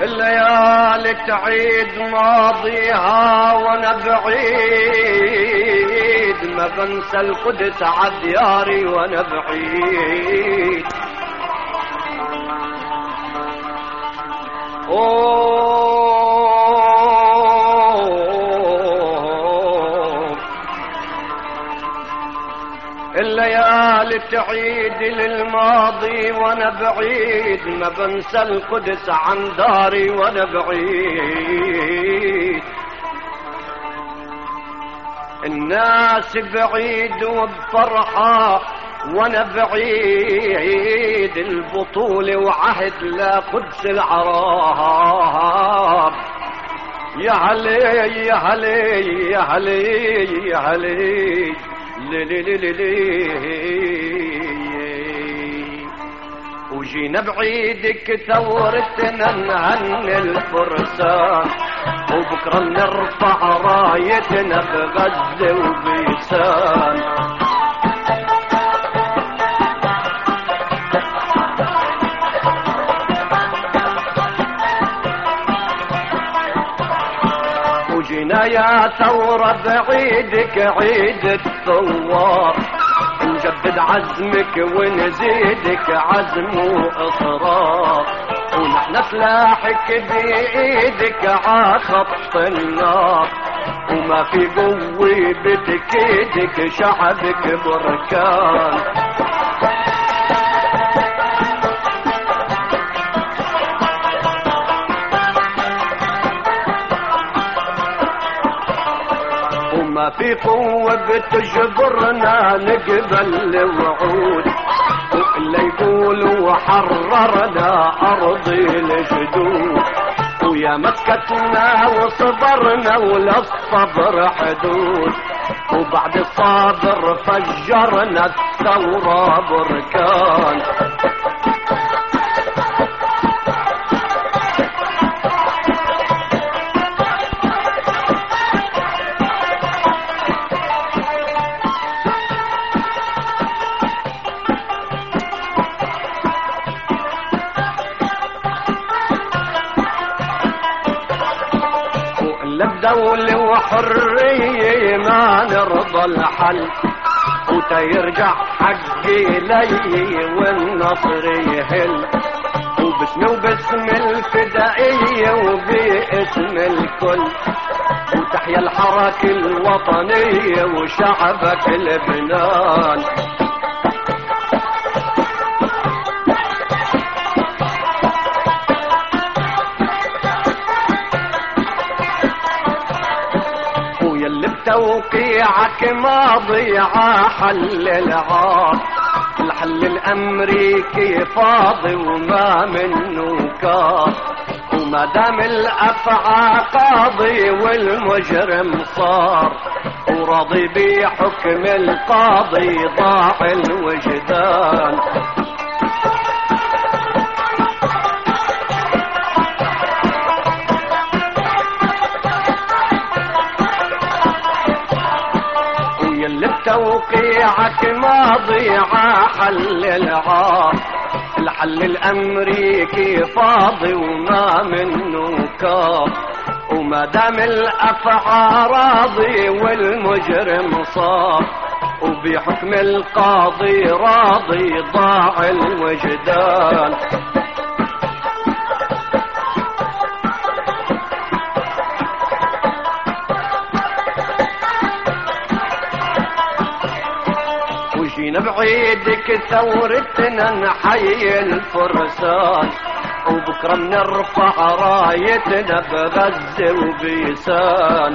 الليالي تعيد ماضيها وأنا بعيد ما بنسى القدس عدياري وأنا بعيد الليالي تعيد للماضي وأنا بعيد. ما بنسى القدس عن داري وأنا بعيد. الناس بعيد وبفرحة وأنا بعيد. البطولة وعهد لقدس العراب. يا علي يا علي يا علي يا علي. وجينا بعيدك ثورتنا نهني الفرسان وبكرة نرفع رايتنا بغزة وبيسان. وجينا يا ثورة بعيدك عيد الثوار نجدد عزمك ونزيدك عزم وإصرار ونحن سلاحك بإيدك عخط النار وما في قوة بتكيدك شعبك بركان. في قوة بتجبرنا نقبل الوعود واللي يقولوا حررنا أرضي الجدود ويا مسكتنا وصبرنا ولا الصبر حدود. وبعد الصابر فجرنا الثورة بركان. دولة وحرية ما نرضى الحل. وتيرجع حقي لي والنصر يهل. وباسم وباسم الفدائية وباسم الكل. وتحيا الحركة الوطنية وشعبك لبنان توقيعك ماضي حل العار الحل الأمريكي فاضي وما منه كار وما دام الأفعى قاضي والمجرم صار. وراضي بحكم القاضي ضاع الوجدان. توقيعك ماضي حل العار. الحل الأمريكي فاضي وما منه كار. وما دام الافعى راضي والمجرم صار. وبحكم القاضي راضي ضاع الوجدان. بعيدك ثورتنا نحيي الفرسان. وبكرة بنرفع رايتنا بغزه وبيسان.